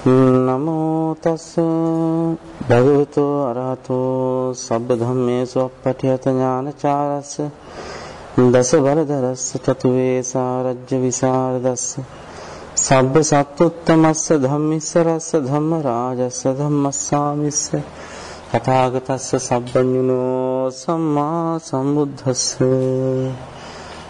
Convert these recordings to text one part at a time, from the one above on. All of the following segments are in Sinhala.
නමෝ තස් භගවතු අරහතෝ සබ්බ ධම්මේසු අප්පටිහත ඥානචාරස්ස දස බලදරස්ස චතු වේසාරජ්‍ය විසරදස්ස සබ්බ සත්තුත්තමස්ස ධම්මිස්ස රස්ස ධම්ම රාජස්ස ධම්මස්සාමිස්ස තථාගතස්ස සබ්බඤුනෝ සම්මා සම්බුද්දස්ස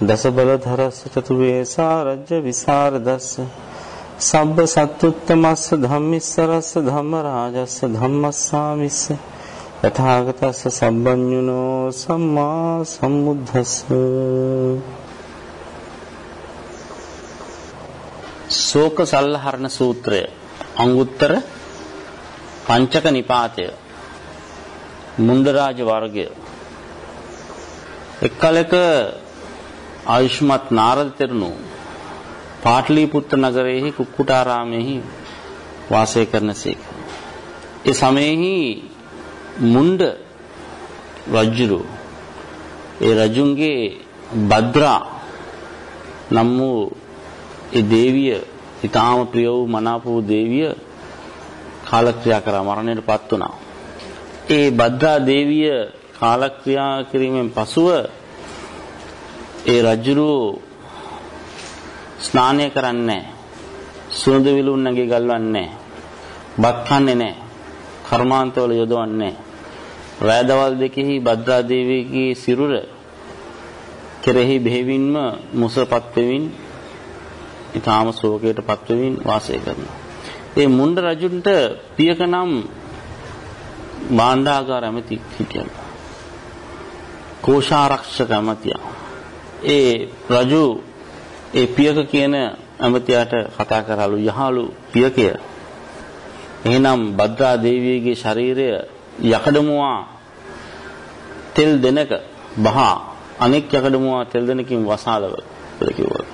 දස බලධරස්ස චතු වේසාරජ්‍ය විසරදස්ස. සබ්බ සත්තුත්තමස්ස ධම්මිස්සරස්ස ධම්ම රාජස්ස ධම්මස්සාමිස්ස. යථාගතස්ස සම්බඤ්ඤුනෝ සම්මා සම්බුද්දස්ස. ශෝක සල්ලහරණ සූත්‍රය. අංගුත්තර පංචක නිපාතය. මුණ්ඩරාජ වර්ගය. එක්කලක ආයුෂ්මත් නාරද තෙරණු පාටලිපුත්‍ර නගරයේ කුක්කුටාරාමෙහි වාසය කරනසේක. ඒ සමයේහි මුණ්ඩ රජුරු ඒ රජුන්ගේ භද්‍රා නම් වූ ඒ දේවිය ඊටාම ප්‍රිය වූ මනාප වූ දේවිය කාලක්‍රියා කරා මරණයටපත් වුණා. ඒ භද්‍රා දේවිය කාලක්‍රියා කිරීමෙන් පසුව ඒ රජුරෝ ස්නානය කරන්නේ සුවඳ විලුන් නැගේ ගල්වන්නේ බත් කන්නේ නැහැ කර්මාන්තවල යොදවන්නේ රෑදවල් දෙකෙහි භද්‍රා දේවියගේ සිරුර කෙරෙහි බෙහෙවින්ම මුසපත් වෙමින් ඊටාම ශෝකයටපත් වෙමින් වාසය කරනවා. ඒ මුණ්ඩ රජුන්ට පියක නම් භාණ්ඩාගාර ඇමති හිටියා. කෝෂාරක්ෂක ඇමතියා. ඒ රජු ඒ පියක කියන ඇමතියාට කතා කරලු යහලු පියකය එහෙනම් භද්‍රා දේවියගේ ශරීරය යකඩමුවා තෙල් දෙනක බහා අනෙක් යකඩමුවා තෙල් දෙනකින් වසාලව කියලා කිව්වා.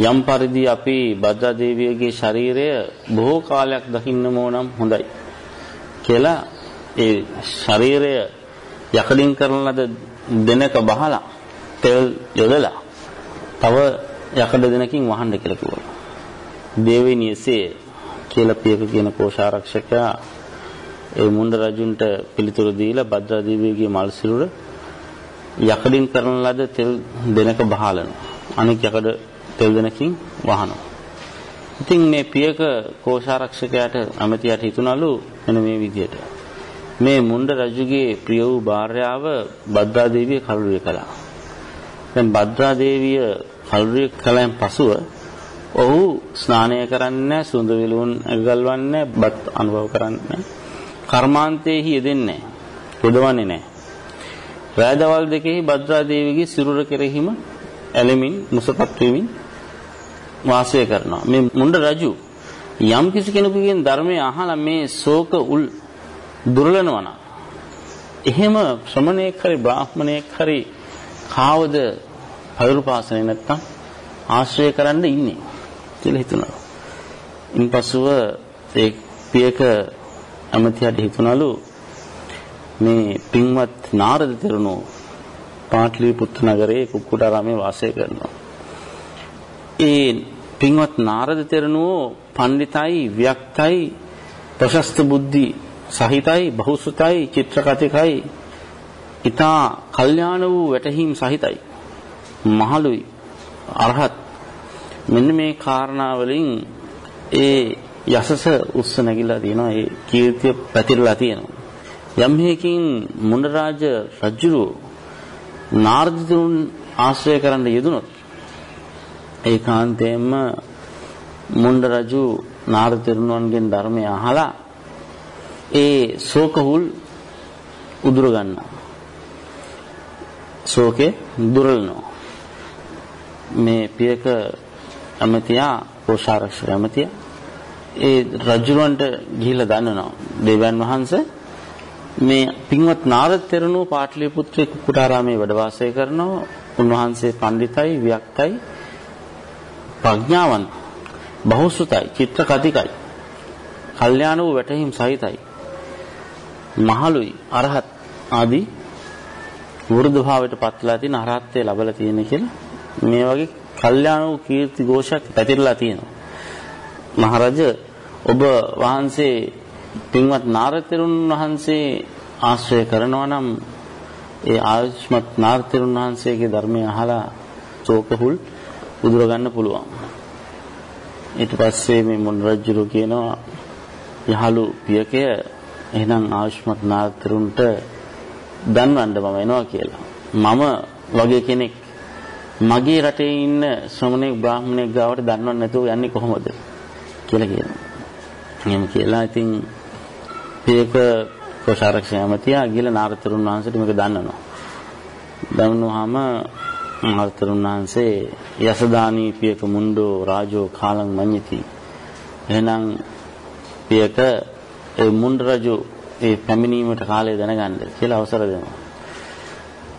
යම් පරිදි අපි භද්‍රා දේවියගේ ශරීරය බොහෝ කාලයක් දකින්නම ඕනම් හොඳයි කියලා ඒ ශරීරය යකඩින් කරන ලද දෙනක බහලා තෙල් යොදලා තව යකඩ දෙනකින් වහන්න කියලා කිව්වා. දේවිනි එසේ කියලා පියක කියන කෝෂාරක්ෂකයා ඒ මුණ්ඩ රජුන්ට පිළිතුරු දීලා භද්‍රා දේවියගේ මල් සිරුර යකඩින් කරන ලද තෙල් දෙනක බහලන. අනෙක් යකඩ තෙල් දෙනකින් වහනවා. ඉතින් මේ පියක කෝෂාරක්ෂකයාට අමතියට හිතුණලු මෙන්න මේ විදිහට. මේ මුණ්ඩ රජුගේ ප්‍රිය වූ භාර්යාව භද්‍රා දේවිය කල්ුවේ කළා. දැන් භද්‍රා දේවිය කල්රිය කලයන් පසුව ඔහු ස්නානය කරන්නේ සුඳ විලුන් ගල්වන්නේ බත් අනුභව කරන්නේ කර්මාන්තයේහි යෙදෙන්නේ යොදවන්නේ නැහැ. රාජදවල් දෙකෙහි භද්‍රා දේවියගේ සිරුර කෙරෙහිම ඇලෙමින් මුසපත් වෙමින් වාසය කරනවා. මේ මුණ්ඩ රජු යම් කිසි කෙනෙකුගෙන් ධර්මය අහලා මේ ශෝක උල් දුර්ලනවන එහෙම ශ්‍රමණේක් හරි බ්‍රාහ්මණේක් හරි කාවද පයරු පාසනේ නැත්තම් ආශ්‍රය කරන්න ඉන්නේ කියලා හිතුණා. ඉන්පසුව ඒ පියක අමතියට හිතුණලු මේ පින්වත් නාරද තෙරණෝ පාටලිපුත්‍ර නගරයේ කුක්කුටාරාමේ වාසය කරනවා. ඒ පින්වත් නාරද තෙරණෝ පණ්ඩිතයි ව්‍යක්තයි ප්‍රශස්ත බුද්ධි සහිතයි බහුසුතයි චිත්‍රකතිකයි ඊතා කල්යාණ වූ වැටහීම් සහිතයි. මහලුයි. අරහත්. මෙන්න මේ කාරණා වලින් ඒ යසස උස්ස නැగిලා තියෙනවා. ඒ කීර්තිය පැතිරලා තියෙනවා. යම් හේකින් මුණරාජ රජුරු නාරදිතුන් ආශ්‍රය කරන්න යෙදුනොත් ඒකාන්තයෙන්ම මුණ්ඩ රජු නාරදිතුන්ගෙන් ධර්මය අහලා ඒ ශෝකහුල් උදුර ගන්නවා. ශෝකේ දුරලනවා මේ පියක ඇමතියා කෝෂාරක්ෂක ඇමතියා ඒ රජුරවන්ට ගිහිල්ලා දන්නනවා දෙවියන් වහන්සේ මේ පින්වත් නාරද තෙරණුව පාටලිපුත්‍ර කුකුටාරාමේ වැඩ වාසය කරනවා. උන්වහන්සේ පඬිතයි වික්තයි ප්‍රඥාවන්ත බහුසුතයි චිත්‍ර කතිකයි කල්යාණ වූ වැටහීම් සහිතයි. මහලුයි අරහත් ආදී වෘද්ධ භාවයට පත්ලා තියෙන අරහත්ත්වය ලැබලා තියෙන කියලා මේ වගේ කල්යාණ වූ කීර්ති ഘോഷයක් පැතිරලා තියෙනවා මහරජ ඔබ වහන්සේ පින්වත් නාරතරුන් වහන්සේ ආශ්‍රය කරනවා නම් ඒ ආයුෂ්මත් නාරතරුන් වහන්සේගේ ධර්මය අහලා ශෝකහුල් උදුර ගන්න පුළුවන්. ඊට පස්සේ මේ මොන් රජුරු කියනවා යහළු පියකය එහෙනම් ආයුෂ්මත් නාරතරුන්ට දන්වන්න මම එනවා කියලා. මම වගේ කෙනෙක් මගේ රටේ ඉන්න ශ්‍රමණෙක් බ්‍රාහ්මණෙක් ගාවට දන්වන්න නැතුව යන්නේ කොහොමද කියලා කියනවා. එහෙම කියලා ඉතින් පියක කොසාරක්ෂ ඇමතියා ගිහලා නාරතරුන් වහන්සේට මේක දන්නනවා. දන්නුවාම නාරතරුන් වහන්සේ යසදානී පියක මුණ්ඩෝ රාජෝ කාලං මඤ්ඤති. එහෙනම් පියක ඒ මුණ්ඩ රජු ඒ පැමිණීමට කාලය දැනගන්න කියලා අවසර දෙනවා.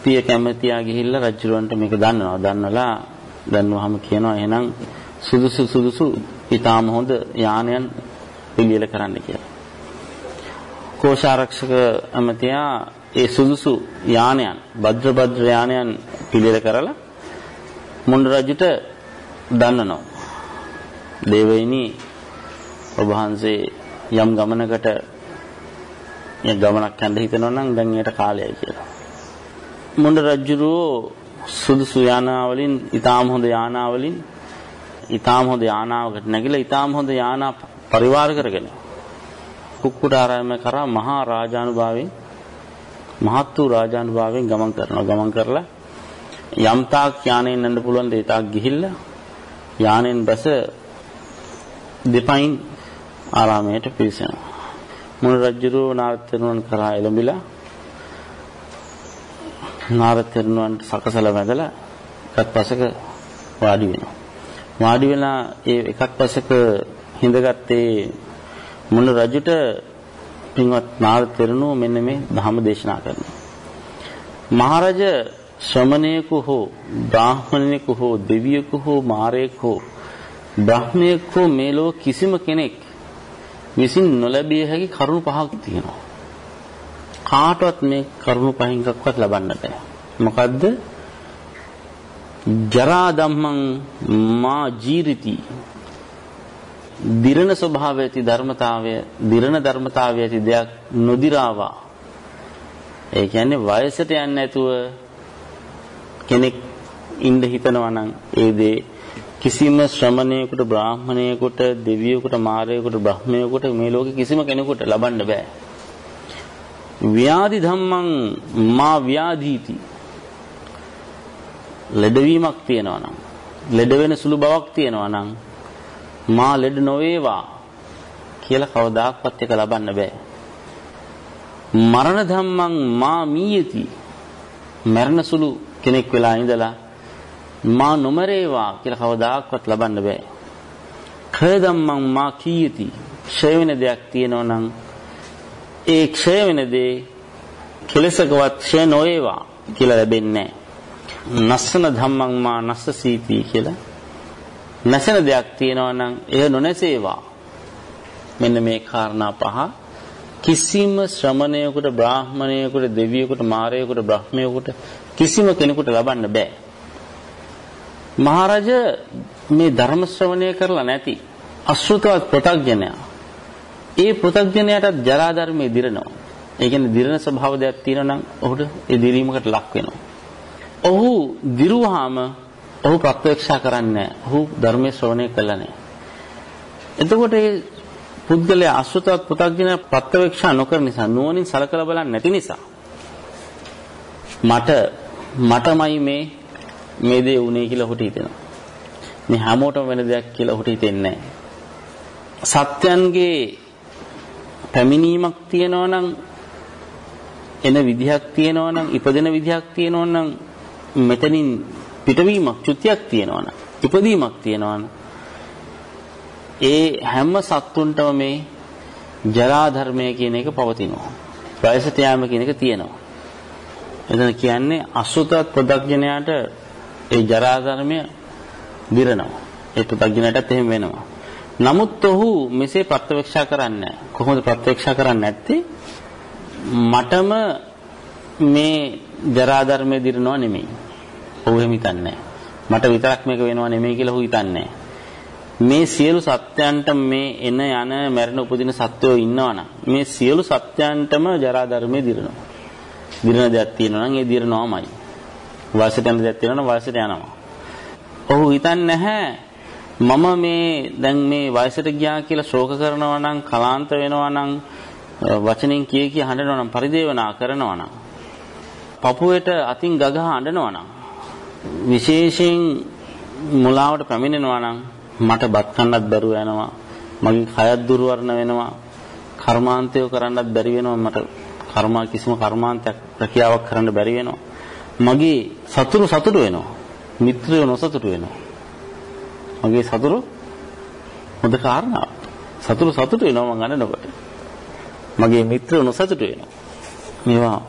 පිය කැමතියා ගිහිල්ලා රජුරවන්ට මේක දන්නවා. දන්නලා දන්නුවාම කියනවා එහෙනම් සුදුසු සුදුසු ඊටාම හොඳ යානයන් පිළියෙල කරන්න කියලා. කෝෂාරක්ෂක ඇමතියා ඒ සුදුසු යානයන් භද්‍ර භද්‍ර යානයන් පිළියෙල කරලා මුණ්ඩ රජුට දන්නනවා. දේවයිනි ඔබ වහන්සේ යම් ගමනකට යම් ගමනක් යන්න හිතනවා නම් දැන් ඒට කාලයයි කියලා. මුණ්ඩ රජුරෝ සුදුසු යානාවලින් ඊටාම හොඳ යානාවලින් ඊටාම හොඳ යානාවකට නැගිලා ඊටාම හොඳ යානා පරිවාර කරගෙන කුක්කුටාරාම කරා මහා රාජානුභාවයෙන් මහත් වූ රාජානුභාවයෙන් ගමන් කරනවා. ගමන් කරලා යම් තාක් යානෙන් යන්න පුළුවන් දේ තාක් ගිහිල්ලා යානෙන් බැස දෙපයින් ආරාමයට පිවිසෙනවා. මුල් රජුරෝ නාරතරුවන් කරා එළඹිලා නාරතරුවන්ට සකසලා වැඳලා එකත් පසක වාඩි වෙනවා. වාඩි වෙලා ඒ එකත් පසක හිඳගත්තේ මුල් රජුට පින්වත් නාරද තෙරණුව මෙන්න මේ ධර්ම දේශනා කරනවා. මහරජ ශ්‍රමණයෙකු හෝ බ්‍රාහ්මණයෙකු හෝ දෙවියෙකු හෝ මාරයෙකු හෝ බ්‍රහ්මයෙකු හෝ මේ ලෝක කිසිම කෙනෙක් විසින් නොලැබිය හැකි කරුණු පහක් තියෙනවා. කාටවත් මේ කරුණු පහෙන් එකක්වත් ලබන්න බෑ. මොකද්ද? ජරා ධම්මං මා ජීරිති දිරණ ස්වභාවය ඇති ධර්මතාවය දිරණ ධර්මතාවය ඇති දෙයක් නොදිරාවා ඒ කියන්නේ වයසට යන්නේ නැතුව කෙනෙක් ඉන්න හිතනවා නම් ඒ දේ කිසිම ශ්‍රමණයෙකුට බ්‍රාහමණයෙකුට දෙවියෙකුට මාරයෙකුට බ්‍රහ්මයෙකුට මේ ලෝකේ කිසිම කෙනෙකුට ලබන්න බෑ. ව්‍යාධි ධම්මං මා ව්‍යාධීති. ලෙඩවීමක් තියෙනවා නම් ලෙඩ වෙන සුළු බවක් තියෙනවා නම් මා ලෙඩ නොවේවා කියලා කවදාක්වත් එක ලබන්න බෑ. මරණ ධම්මං මා මීයති. මරණ සුළු කෙනෙක් වෙලා ඉඳලා මා නොමරේවා කියලා කවදාක්වත් ලබන්න බෑ. ක්ෂය ධම්මං මා කීයති ක්ෂය වෙන දෙයක් තියෙනවා නම් ඒ ක්ෂය වෙන දේ කෙලසකවත් ක්ෂය නොවේවා කියලා ලැබෙන්නේ නැහැ. නස්සන ධම්මං මා නස්සසීති කියලා නැසෙන දෙයක් තියෙනවා නම් එය නොනැසේවා. මෙන්න මේ කාරණා පහ කිසිම ශ්‍රමණයෙකුට බ්‍රාහමණයෙකුට දෙවියෙකුට මාරයෙකුට බ්‍රහ්මයෙකුට කිසිම කෙනෙකුට ලබන්න බෑ. මහරජ මේ ධර්ම ශ්‍රවණය කරලා නැති අසෘතවත් පෘථග්ජනයා. ඒ පෘථග්ජනයාට ජරා ධර්මයේ දිරනවා. ඒ කියන්නේ දිරන ස්වභාව දෙයක් තියෙනවා නම් ඔහුට ඒ දිරීමකට ලක් වෙනවා. ඔහු දිරුවාම ඔහු ප්‍රත්‍යක්ෂා කරන්නේ ඔහු ධර්මයේ ශ්‍රවණය කළා නෑ. එතකොට මේ පුද්ගලයා අසුතවත් පු탁ගෙන ප්‍රත්‍යක්ෂා නොකරන නිසා නුවණින් සලකලා බලන්නේ නැති නිසා මට මටමයි මේ මේ දේ උනේ කියලා ඔහුට හිතෙනවා. මේ හැමෝටම වෙන දෙයක් කියලා ඔහුට හිතෙන්නේ සත්‍යයන්ගේ පැමිණීමක් තියෙනවා නම් එන විදිහක් තියෙනවා නම් ඉපදෙන විදිහක් තියෙනවා නම් මෙතනින් පිටවීමක් චුතියක් තියෙනවනම් ඉපදීමක් තියෙනවනම් ඒ හැම සත්තුන්ටම මේ ජරා ධර්මය කියන එක පවතිනවා. වයසට යාම කියන එක තියෙනවා. එතන කියන්නේ අසුතත් ප්‍රදග්ජනයාට ඒ ජරා ධර්මය දිරනවා. ඒ ප්‍රදග්ජනයටත් එහෙම වෙනවා. නමුත් ඔහු මෙසේ ප්‍රත්‍යක්ෂා කරන්නේ කොහොමද ප්‍රත්‍යක්ෂා කරන්නේ නැත්තේ? මටම මේ ජරා ධර්මය දිරනවා නෙමෙයි. ඔහු එහෙම හිතන්නේ මට විතරක් මේක වෙනවා නෙමෙයි කියලා ඔහු හිතන්නේ මේ සියලු සත්‍යයන්ට මේ එන යන මැරෙන උපදින සත්වයෝ ඉන්නවනම් මේ සියලු සත්‍යයන්ටම ජරා ධර්මයේ දිරනවා. දිරන දෙයක් තියෙනවා නම් ඒ දිරනවාමයි. වයසට යන දෙයක් තියෙනවා නම් වයසට යනවා. ඔහු හිතන්නේ නැහැ මම මේ දැන් මේ වයසට ගියා කියලා ශෝක කරනවා නම් කලාන්ත වෙනවා නම් වචනෙන් කිය කිය හඬනවා නම් පරිදේවනා කරනවා නම් පපුවට අතින් ගගහ අඬනවා නම් විශේෂයෙන් මුලාවට පැමිණෙනවා නම් මට බත් කන්නත් බැරුව යනවා මගේ කයත් දුර්වර්ණ වෙනවා කර්මාන්තය කරන්නත් බැරි වෙනවා මට කර්මා කිසිම කර්මාන්තයක් රැකියාවක් කරන්න බැරි වෙනවා මගේ සතුරු සතුටු වෙනවා. මිත්‍රයෝ නොසතුටු වෙනවා. මගේ සතුරු හොඳ කාරණාවක්. සතුරු සතුටු වෙනවා මං අඬනකොට මගේ මිත්‍රයෝ නොසතුටු වෙනවා. මේවා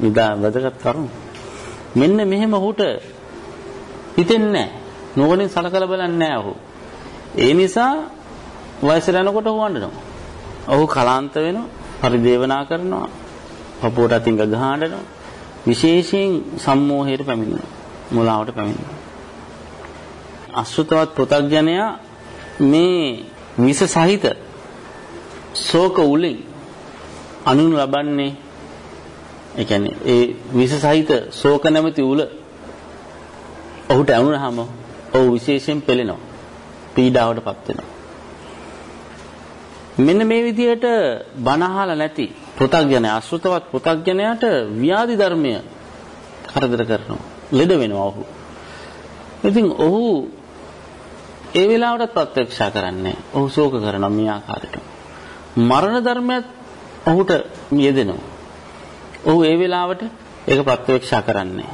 විදා වැදගත් කරුණු. මෙන්න මෙහෙම ඔහුට හිතෙන්නේ නැහැ. නුවණින් සලකලා බලන්නේ නැහැ ඔහු. ඒ නිසා වයසට යනකොට ඔහු අඬනවා. ඔහු කලාන්ත වෙනවා, පරිදේවනා කරනවා, පපුවට අතින් ගහනවා. විශේෂයෙන් සම්මෝහයට පැමිණෙනවා. මුලාවට පැමිණෙනවා. අසුතවත් පෘථග්ජනයා මේ විස සහිත ශෝක උලින් අනුන් ලබන්නේ ඒ කියන්නේ ඒ විස සහිත ශෝක නැමැති උල ඔහුට ඇවුනහම ඔහු විශේෂයෙන් පෙළෙනවා. පීඩාවටපත් වෙනවා. මෙන්න මේ විදිහට බනහල නැති පෘථග්ජනය අසෘතවත් පෘථග්ජනයට ව්‍යාධි ධර්මය කරදර කරනවා. ලෙඩ වෙනවා ඔහු. ඉතින් ඔහු ඒ වෙලාවට ප්‍රත්‍යක්ෂ කරන්නේ ඔහු ශෝක කරනවා මේ ආකාරයට. මරණ ධර්මයක් ඔහුට යෙදෙනවා. ඔහු ඒ වෙලාවට ඒක ප්‍රත්‍යක්ෂ කරන්නේ.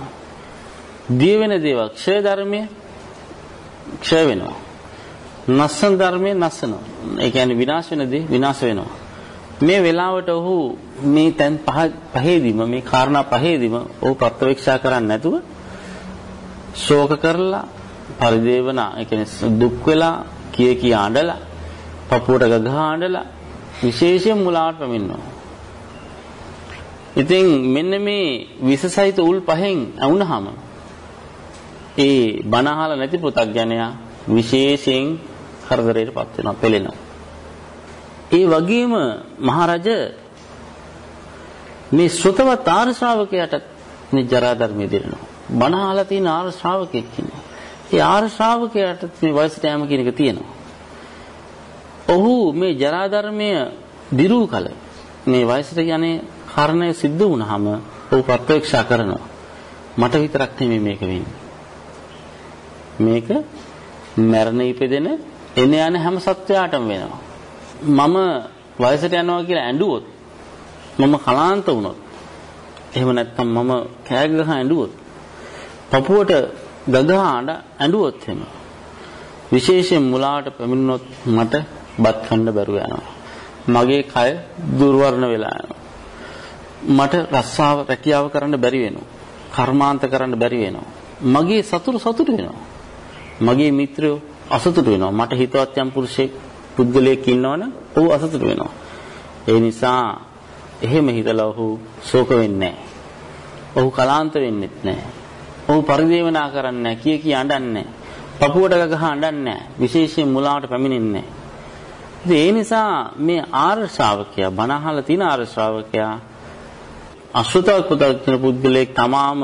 දිය වෙන දේවල් ක්ෂය ධර්මය ක්ෂය වෙනවා. නස්සන ධර්මයේ නස්සනවා. ඒ කියන්නේ විනාශ වෙන දේ විනාශ වෙනවා. මේ වෙලාවට ඔහු මේ තැන් පහ පහේදීම මේ කාරණා පහේදීම ඔහු ප්‍රත්‍යක්ෂා කරන්නේ නැතුව ශෝක කරලා පරිදේවනා ඒ කියන්නේ දුක් වෙලා කිය කිය අඬලා පපුවට ගගහ අඬලා විශේෂයෙන් මුලාවට පැමිණෙනවා. ඉතින් මෙන්න මේ විසසහිත උල් පහෙන් වුණාම ඒ බනහල නැති පෘථග්ජනයා විශේෂයෙන් කරදරයටපත් වෙනවා පෙළෙනවා. ඒ වගේම මහරජ මේ සුතවත් ආර්ය ශ්‍රාවකයාට මේ ජරා ධර්මයේ දෙනවා. බණ අහලා තියෙන ආර්ය ශ්‍රාවකෙක් ඉන්නවා. ඒ ආර්ය ශ්‍රාවකයාට මේ වයසට යෑම කියන එක තියෙනවා. ඔහු මේ ජරා ධර්මය දිරූ කල මේ වයසට යන්නේ කාරණය සිද්ධ වුණාම ඔහු ප්‍රත්‍යක්ෂ කරනවා. මට විතරක් නෙමෙයි මේක වෙන්නේ. මේක මරණ ඉපදෙන එන යන හැම සත්වයාටම වෙනවා. මම වයසට යනවා කියලා ඇඬුවොත් මම කලාන්ත වුණොත් එහෙම නැත්නම් මම කෑ ගහ ඇඬුවොත් පපුවට ගගහ ආඩ ඇඬුවොත් එහෙම විශේෂයෙන් මුලාවට පැමිණුනොත් මට බත් කන්න බැරුව යනවා. මගේ කය දුර්වර්ණ වෙලා යනවා. මට රස්සාව රැකියාව කරන්න බැරි වෙනවා. කර්මාන්ත කරන්න බැරි වෙනවා. මගේ සතුරු සතුටු වෙනවා. මගේ මිත්‍රයෝ අසතුට වෙනවා. මට හිතවත් යම් පුරුෂයෙක් පුද්ගලයෙක් ඉන්නවනම් ඔහු අසතුට වෙනවා. ඒ නිසා එහෙම හිතලා ඔහු ශෝක වෙන්නේ නැහැ. ඔහු කලාන්ත වෙන්නෙත් නැහැ. ඔහු පරිදේවනා කරන්නේ නැහැ. කිය කී අඬන්නේ නැහැ. පපුවට ගහ අඬන්නේ නැහැ. විශේෂයෙන් මුලාවට පැමිණෙන්නේ නැහැ. ඒ නිසා මේ ආර්ය ශ්‍රාවකයා බණ අහලා තියෙන ආර්ය ශ්‍රාවකයා අසුතවත් පුතක් පුද්ගලයෙක් තමාම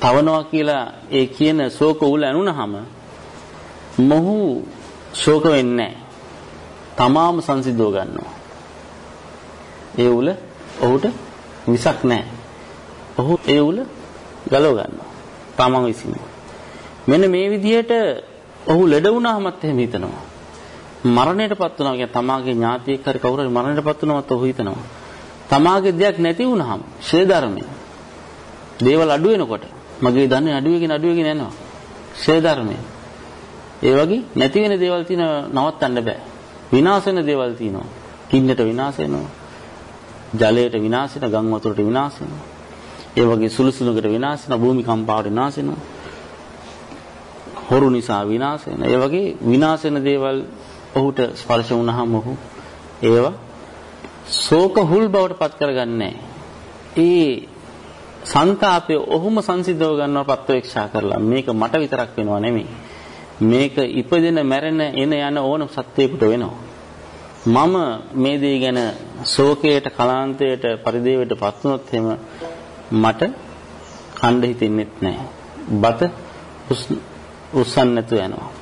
තවනවා කියලා ඒ කියන ශෝක උල ඇනුනහම මොහු ශෝක වෙන්නේ තමාම සංසිද්ධව ගන්නවා. ඒ උල ඔහුට විසක් නැහැ. ඔහු ඒ උල ගලව ගන්නවා. තමන් විසින්. මෙන්න මේ විදිහට ඔහු ලෙඩ වුණාමත් එහෙම හිතනවා. මරණයටපත් වුණා කියන්නේ තමාගේ ඥාතියෙක් හරි කවුරු හරි මරණයටපත් වුණාමත් ඔහු හිතනවා. තමාගේ දෙයක් නැති වුණාම ශේ ධර්මය. දේවල් අඩු වෙනකොට මගේ ධනෙ අඩු වෙගෙන අඩු වෙගෙන යනවා. ශේ ධර්මය. ඒ වගේ නැති වෙන දේවල් තියෙන නවත්තන්න බෑ. විනාශ වෙන දේවල් තියෙනවා. කින්නට විනාශ වෙනවා. ජලයට විනාශ වෙනවා, ගම් වතුරට විනාශ වෙනවා. ඒ වගේ සුළුසුළුකට විනාශ වෙනවා, භූමිකම්පාවට විනාශ වෙනවා. හොරු නිසා විනාශ වෙනවා. ඒ වගේ විනාශ වෙන දේවල් ඔහුට ස්පර්ශ වුණාම ඔහු ඒවා ශෝක හුල් බවට පත් කරගන්නේ ඒ සංతాපය ඔහුම සංසිද්ධව ගන්නවා ප්‍රත්‍යක්ෂා කරලා මේක මට විතරක් වෙනව නෙමෙයි මේක ඉපදෙන මැරෙන එන යන ඕන සත්වයකට වෙනවා මම මේ දේ ගැන ශෝකයට කලාන්තයට පරිදේවයට පත් වුණොත් එහෙම මට කණ්ඩ හිතෙන්නෙත් නැහැ බත උස්සන්න නැතුව යනවා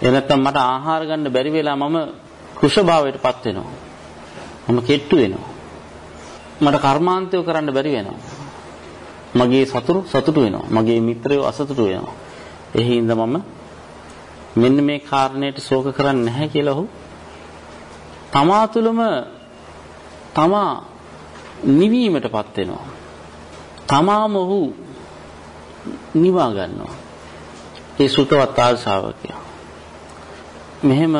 එහෙ නැත්නම් මට ආහාර ගන්න බැරි වෙලා මම කුෂභාවයට පත් වෙනවා මම කෙට්ටු වෙනවා. මට කර්මාන්තය කරන්න බැරි වෙනවා. මගේ සතුරු සතුටු වෙනවා. මගේ මිත්‍රයෝ අසතුටු වෙනවා. ඒ හින්දා මම මෙන්න මේ කාරණයට ශෝක කරන්නේ නැහැ කියලා ඔහු තමා තුළම තමා නිවීමටපත් වෙනවා. තමාම ඔහු නිවා ගන්නවා. ඒ සුතවත් ආශාවකයා. මෙහෙම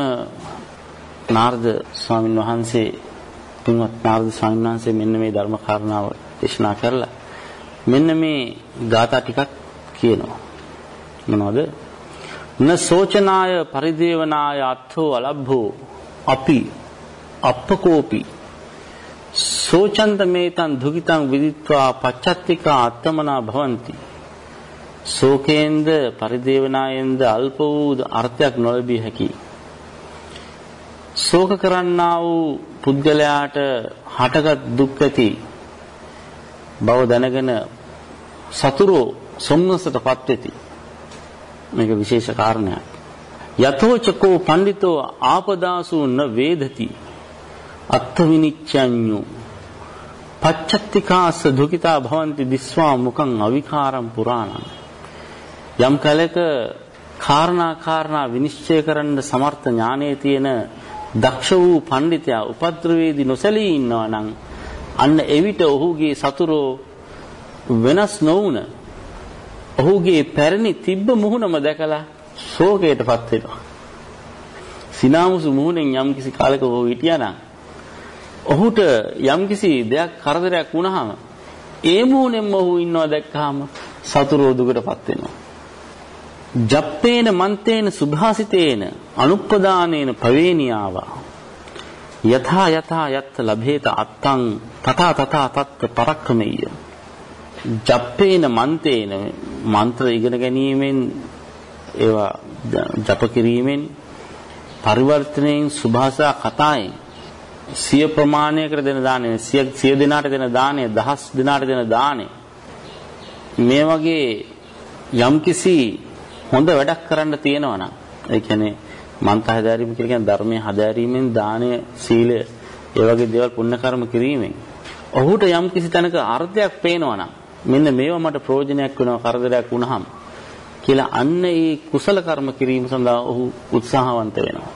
නාරද ස්වාමින් වහන්සේ පින්වත් නාරද ස්වාමීන් වහන්සේ මෙන්න මේ ධර්ම කාරණාව දේශනා කරලා මෙන්න මේ ગાථා ටිකක් කියනවා මොනවද න සෝචනාය පරිදේවනාය අත්ථෝ අලබ්භෝ අපි අප්පකෝපි සෝචන්ත මේතං දුකිතං විදිත්වා පච්චත්තිකා අත්තමනා භවಂತಿ. සෝකේන්ද පරිදේවනායෙන්ද අල්ප වූ අර්ථයක් නොලැබිය හැකියි ශෝක කරන්නා වූ පුද්ගලයාට හටගත් දුක් ඇති බව දැනගෙන සතුරෝ සොම්නසටපත් වෙති. මේක විශේෂ කාරණයක්. යතෝචකෝ පඬිතෝ ආපදාසු න වේදති. අත්ථ විනිච්ඡඤ්ඤු පච්චත්තිකාස දුකිතා භවಂತಿ දිස්වා මුඛං අවිකාරම් පුරාණං. යම් කලක කාරණා කාරණා විනිශ්චය කරන්න සමර්ථ ඥානයේ තියෙන දක්ෂ වූ පඬිතයා උපද්‍රවේදී නොසැලී ඉන්නවා නම් අන්න එවිට ඔහුගේ සතුරෝ වෙනස් නොවුන ඔහුගේ පැරණි තිබ්බ මුහුණම දැකලා ශෝකයටපත් වෙනවා. සිනාමුසු මුහුණෙන් යම්කිසි කාලයක ඔහු හිටියානම් ඔහුට යම්කිසි දෙයක් කරදරයක් වුණාම ඒ මුහුණෙන්ම ඔහු ඉන්නවා දැක්කහම සතුරෝ දුකටපත් වෙනවා. ජප්පේන මන්තේන සුභාසිතේන අනුප්පදානේන පවේනියාවා යථා යථා යත් ලභේත අත්තං තථා තථා තත්ත පරක්කමෙය්‍ය ජප්පේන මන්තේන මන්ත්‍ර ඉගෙන ගැනීමෙන් ඒවා ජප කිරීමෙන් පරිවර්තනයෙන් සුභාසා කතායෙන් සිය ප්‍රමාණයකට දෙන දාණය සිය සිය දිනාට දෙන දාණය දහස් දිනාට දෙන දාණය මේ වගේ යම්කිසි හොඳ වැඩක් කරන්න තියෙනවා නම් ඒ කියන්නේ මන්ත හදාරීම කියලා කියන්නේ ධර්මයේ හදාරීමෙන් දානය සීලය ඒ වගේ දේවල් පුණ්‍ය කර්ම කිරීමෙන් ඔහුට යම් කිසි තැනක අර්ථයක් පේනවා නම් මෙන්න මේවා මට ප්‍රයෝජනයක් වෙනවා කරදරයක් වුණාම කියලා අන්න ඒ කුසල කර්ම කිරීම සඳහා ඔහු උත්සාහවන්ත වෙනවා.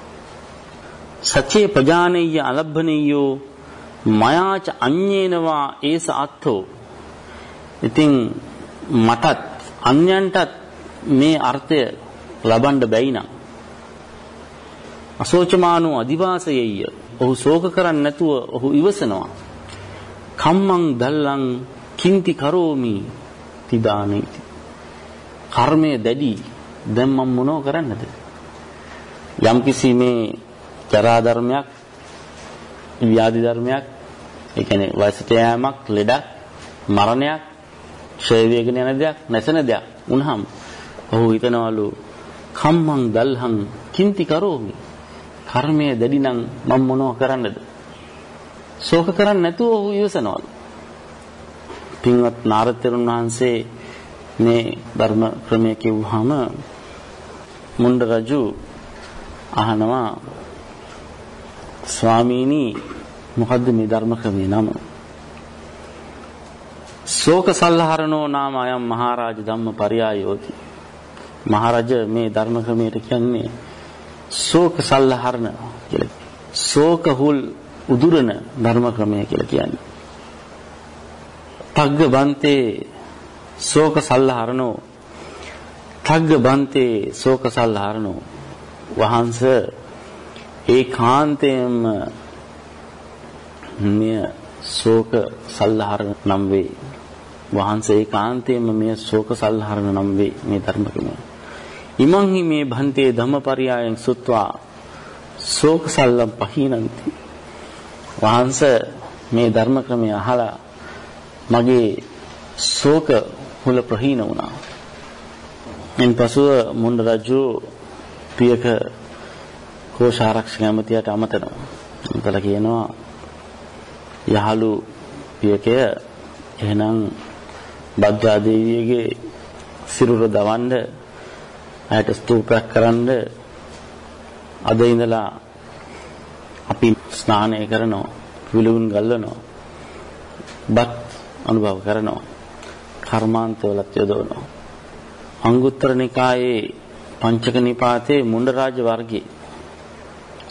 සච්චේ ප්‍රජානෙය්‍ය අලබ්බනෙය්‍යෝ මයාච අඤ්ඤේනවා ඒස අත්ථෝ ඉතින් මටත් අන්යන්ටත් මේ අර්ථය ලබන්න බැයි නම් අසෝචමානෝ අදිවාසයෙය ඔහු ශෝක කරන්නේ නැතුව ඔහු ඉවසනවා. කම්මං දල්ලං කිංති කරෝමි තිදානේති කර්මය දැඩි. දැන් මම මොනව කරන්නද? යම්කිසි මේ ජරා ධර්මයක් ව්‍යාධි ධර්මයක් ඒ කියන්නේ වයසට යෑමක් ලෙඩක් මරණයක් ක්ෂය වේගන යන දෙයක් නැසෙන දෙයක් වුණාම ඔහු හිතනවලු කම්මං දල්හං කිංති කරෝමි. කර්මය දැඩි නම් මම මොනව කරන්නද? ශෝක කරන්නේ නැතුව ඔහු ඉවසනවලු. පින්වත් නාරද තෙරුන් වහන්සේ මේ ධර්ම ක්‍රමය කිව්වහම මුණ්ඩ රජු අහනවා ස්වාමීනි මොකද්ද මේ ධර්ම ක්‍රමේ නම ශෝක සල්හරණෝ නාම අයම් මහරජ ධම්ම පරියායෝති මහරජ මේ ධර්ම ක්‍රමයට කියන්නේ ශෝක සල්හරණ කියලා. ශෝක හුල් උදුරන ධර්ම ක්‍රමය කියලා කියන්නේ. තග්ග බන්තේ ශෝක සල්හරණෝ තග්ග බන්තේ ශෝක සල්හරණෝ වහන්සේ ඒකාන්තයෙන්ම මෙය ශෝක සල්ලහරණ නම් වේ. වහන්සේ ඒකාන්තයෙන්ම මෙය ශෝක සල්ලහරණ නම් වේ මේ ධර්මකමය. ඉමං හි මේ භන්තේ ධම්මපරියායන් සුත්වා ශෝක සල්ලම් පහීනන්ති. වහන්සේ මේ ධර්ම ක්‍රමය අහලා මගේ ශෝක මුල ප්‍රහීන වුණා. ඉන් පසුව මුණ්ඩ රජු පියක කෝෂාරක්ෂක ඇමතියට අමතනවා. උන්කල කියනවා යහළු පියකය එහෙනම් බද්දා දේවියගේ සිරුර දවන්න ඇයට ස්තූපයක් කරන්න අද ඉඳලා අපි ස්නානය කරනවා විලුන් ගල්වනවා බත් අනුභව කරනවා. කර්මාන්තවලත් යොදවනවා. අංගුත්තර නිකායේ පංචක නිපාතේ මුණ්ඩරාජ වර්ගයේ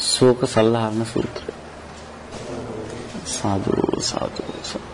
ශෝක සල්ලාහරණ සූත්‍රය. සාදු සාදු සාදු.